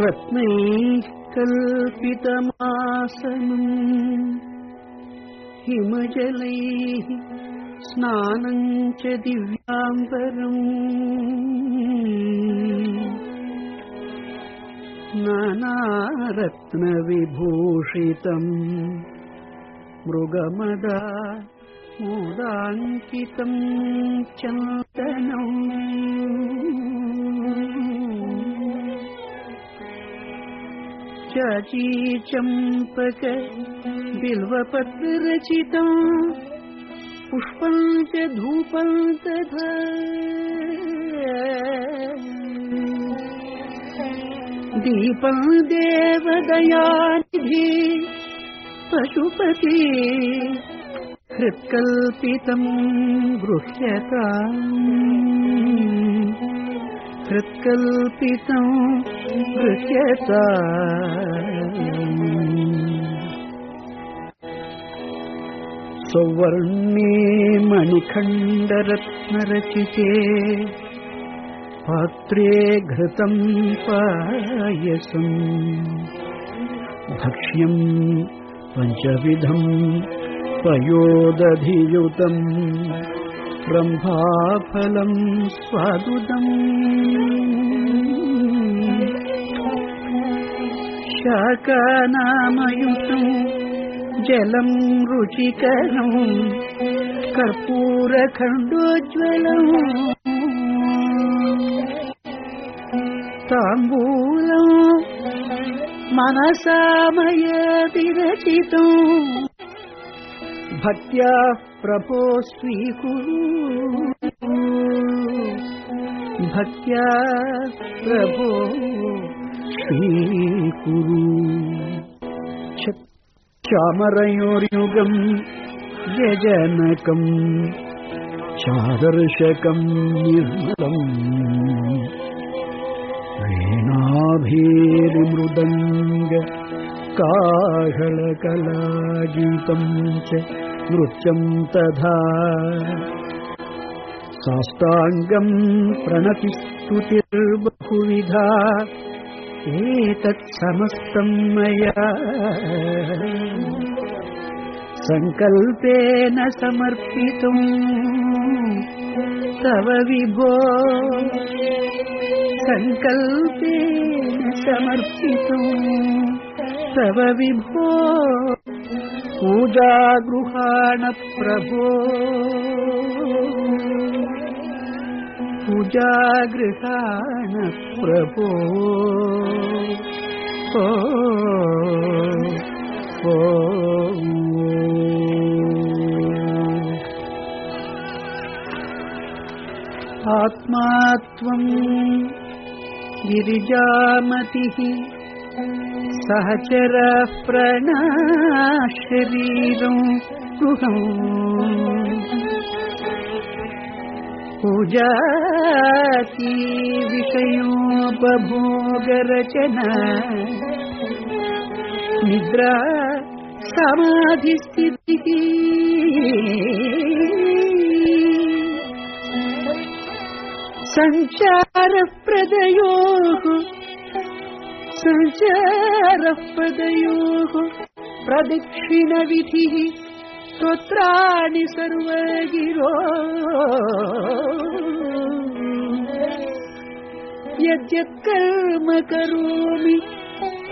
రత్నై కల్పితమాసనం హిమజలై స్నానం చ దివ్యాంబరం नानारत्नविभूषितम्। मृगमदा मोदाङ्कितं चन्दनम्। चाची चम्पक बिल्वपत्ररचितम् पुष्पम् च धूपम् तथा दीपम् देवदयानिधि पशुपति हृत्कल्पितम् गृह्यताम् हृत्कल्पितम् गृह्यता सौवर्णे मणिखण्डरत्नरचिते पात्रे घृतम् पायसम् भक्ष्यम् पञ्चविधम् पयोदधियुतम् ब्रह्माफलम् स्वादुदम् शाकानामयुतम् जलम् रुचिकरम् कर्पूरखण्डोज्ज्वलम् ताम्बूलम् मनसामयतिरचितम् भक्त्या प्रभो स्वीकुरु भक्त्या प्रभो स्वीकुरु चामरयोर्युगम् यजनकम् चादर्शकम् निर्मलम्। काहळकलागीतम् च नृत्यम् तथा साष्टाङ्गम् प्रणतिस्तुतिर्बहुविधा एतत् समस्तम् मया सङ्कल्पेन समर्पितुम् तव विभो सङ्कल्पेन समर्पितुम् तव विभो पूजागृहाण प्रभो पूजागृहाण प्रभो ओ, ओ, आत्मा त्वम् गिरिजामतिः सहचरः प्रणाशरीरम् गृहम् पूजाती विषयोपभोगरचना निद्रा समाधिस्थितिः सञ्चारप्रदयोः सञ्चारप्रदयोः प्रदक्षिणविधिः स्तोत्राणि सर्वगिरो। यद्यत्कर्म करोमि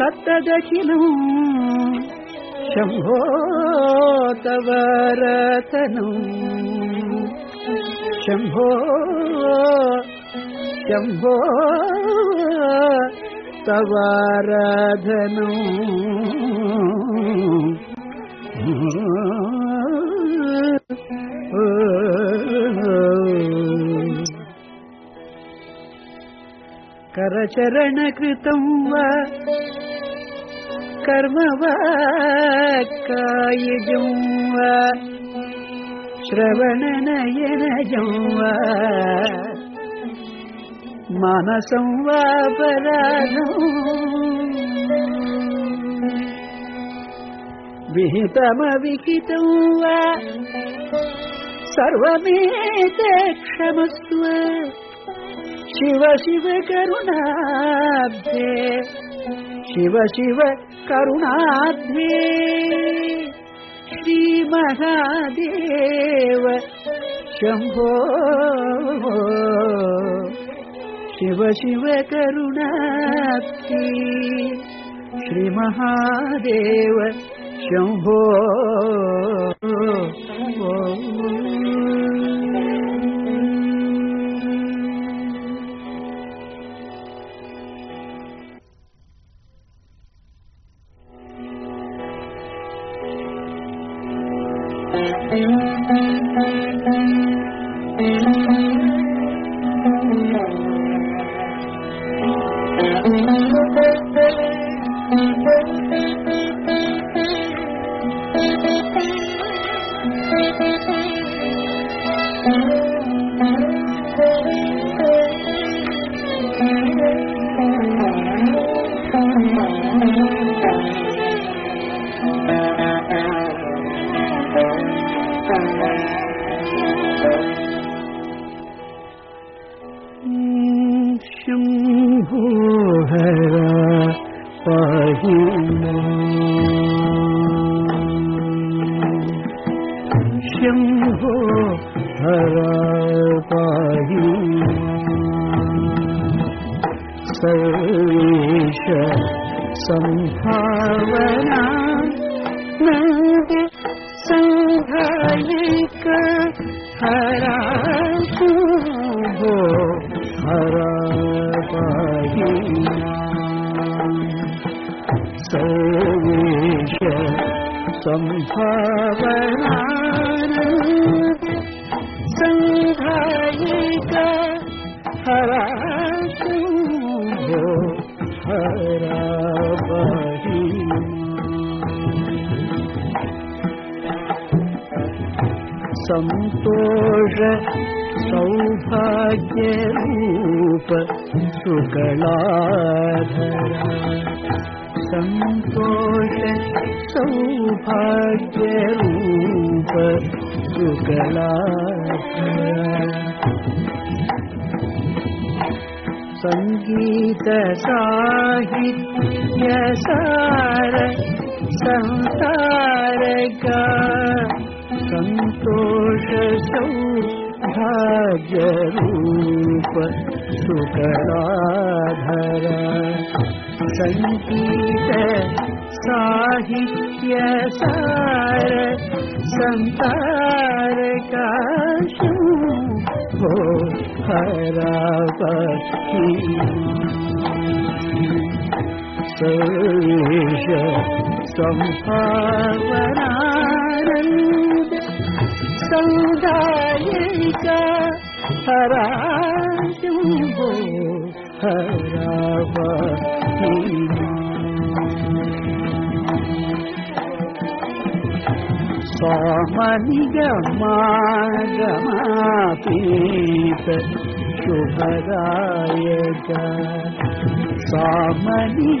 तत्तदखिलम् शम्भो तव रतनम् शम्भो शम्भो తవారాధను కరచరణకృతం వా కర్మ వాయుజం వా శ్రవణనయనజం వా. మానసం వాపరాధం విహితమవిహితం వా సర్వమేతే క్షమస్వ శివ శివ కరుణాబ్ధే శివ శివ కరుణాబ్ధే శ్రీ మహాదేవ शिव शिव करुणाप्ति श्रीमहादेव शम्भो Thank you. संभावना नंद संभालिक हरा तुझो हरा पाहिना सवेश संभावना सन्तोष सौभाग्यरूप धरा सन्तोष सौभाग्यरूप धीत साहित्यसार संसारगा सन्तोष सुकरा सुकराधर सङ्गीत साहित्य सार संरी सुम्परा సంతారకా శుభో హరాపతి సర్వేష సంభావనానంద సౌదాయిక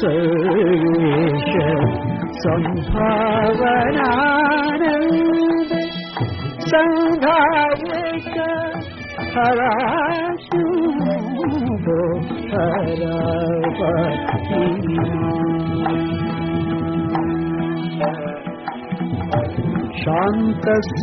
സർവേശ സംഭാവനാനന്ദ സംഘാവക ഹരാശുഭോ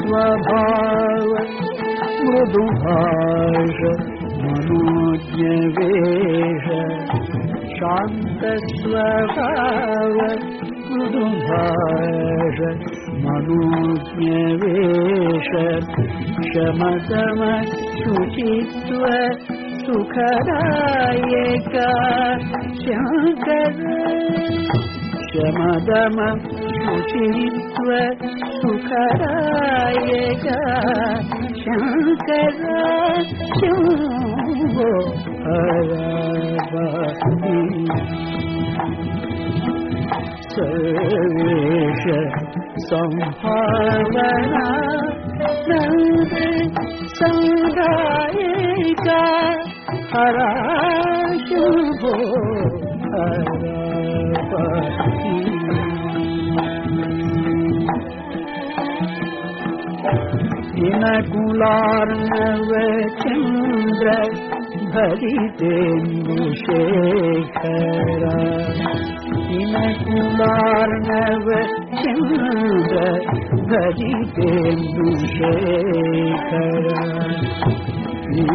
ശാന്തസ്വഭാവ മൃദുഭാഷ മനോജ്ഞവേഷ शान्त स्वभाव कुटुम्भाष मनोज्ञवेश शमतम शुचित्व सुखदायका शङ्कर शमतम शुचित्व सुखदायका शङ्कर शम्भो हरा सर्वेश संभावना नन्द समुदायिका हरा शुभो इनकुलार्णव चन्द्र भरितेन्दुशेखर இனகுமார்ணவ செந்த ஹரிதேந்துஷேகரா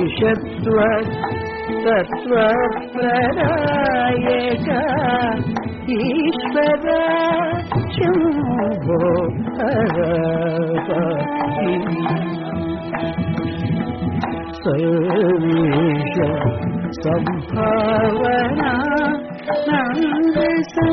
ஈஷத்வ தத்துவ பிரராயகா ஈஸ்வரா शम्भो सर्वेश सम्भा sun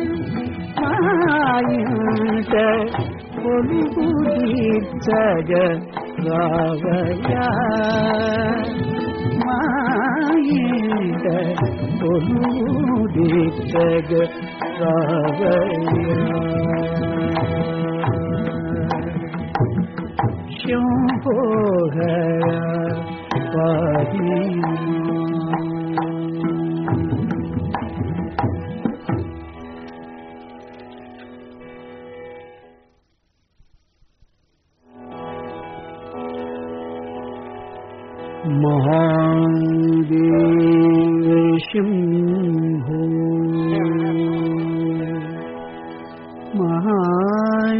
ஆயுத பொலிபுதீச்சக மாயுத பொலுதீச்சக शम्भो हया पाहि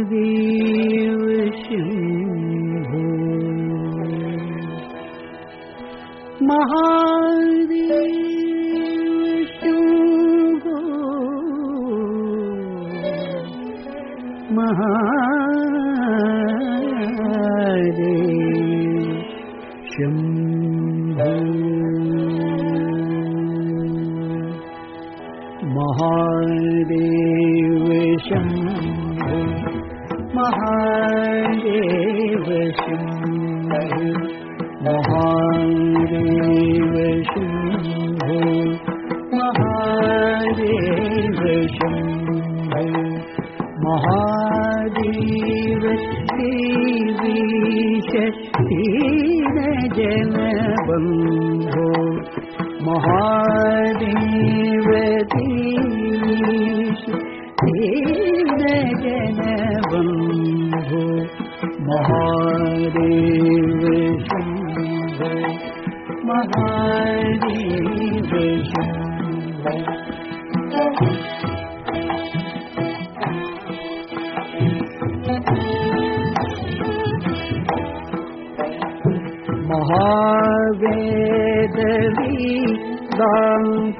மனதே महादेव शम्भो महादेव शम्भो महादेव देवीश दीन जनबन्धो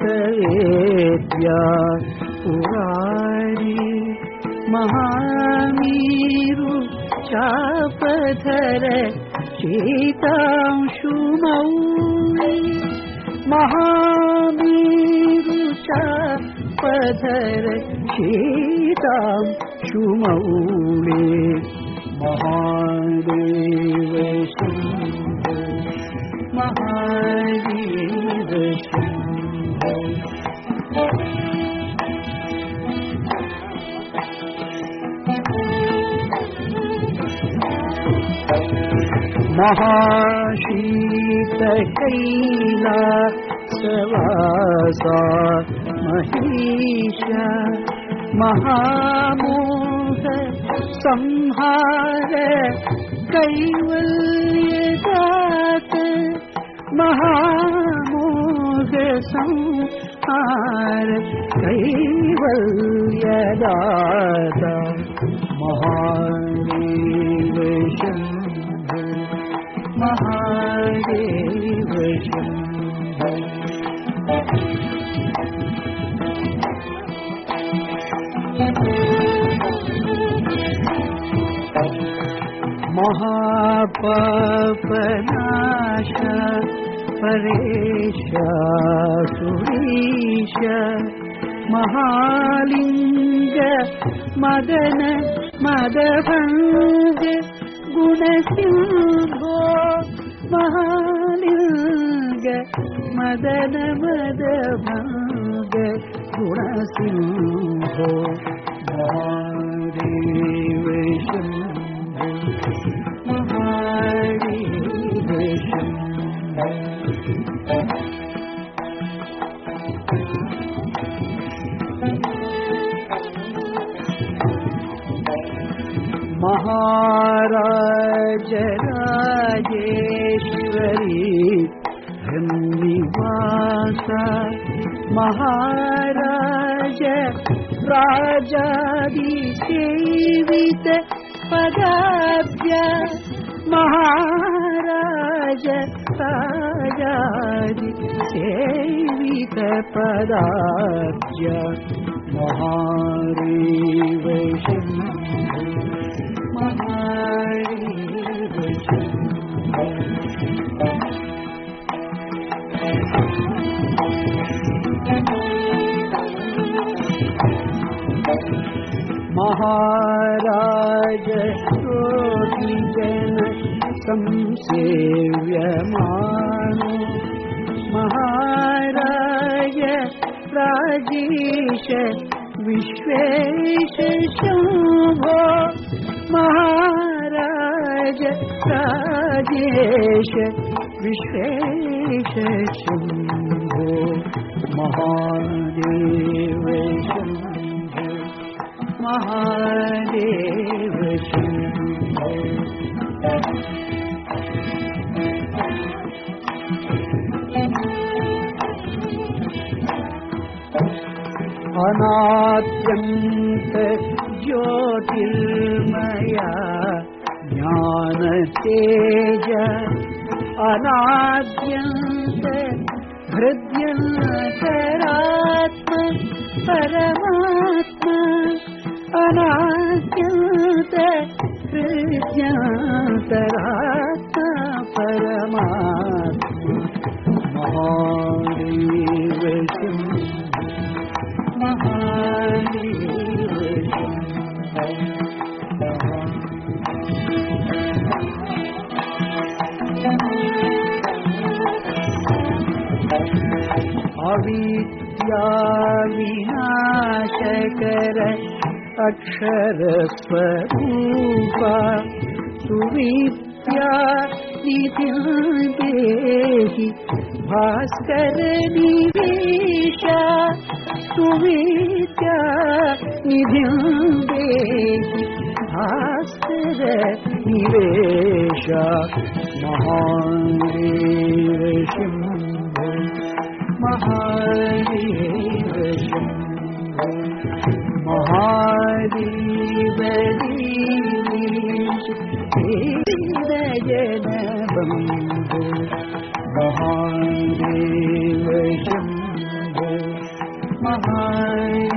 वेदान्तवेद्या पुरारी महामीरु चापधर सीता धरक्षीतां सुमौले महादेव महादेव महाशीतशैला सवासा महिष महामोह संहार कैवल्यदात महामोह संहार कैवल्यदात महादेव शम्भो महादेव महापापनाश परेश सुरीश महालिङ्ग मदन मदभङ्ग गुणसिंहो महालिङ्ग मदन मदभङ्ग गुणसिंहो महादेव महाराजराजेश्वरी हृदीमास महाराज राजा पदाभ्य महाराज सेवित पदाभ्य। महारे वैष्णव महादेव शम्भो महाराज कोटिजन संसेव्यमानो महाराज राजेश विश्वेश शम्भो महाराज राजेश विश्वेश शम्भो महादेव शम्भो महादेव शम्भो अनाद्यन्त ज्योतिर्मया ज्ञानतेज अनाद्यन्त हृद्यन्तरात्म परमात्मा अनाद्यन्त हृद्यन्तरात्मा परमात्मा महादेव शम्भो विनाशकर अक्षरस्वरूपा सुविद्या निध्यादेहि भास्कर निवेशा सुविद्या निध्यादेहि भास्कर निवेशा महान् महादेव शम्भो महादेव